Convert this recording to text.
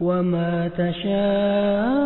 وما تشاءون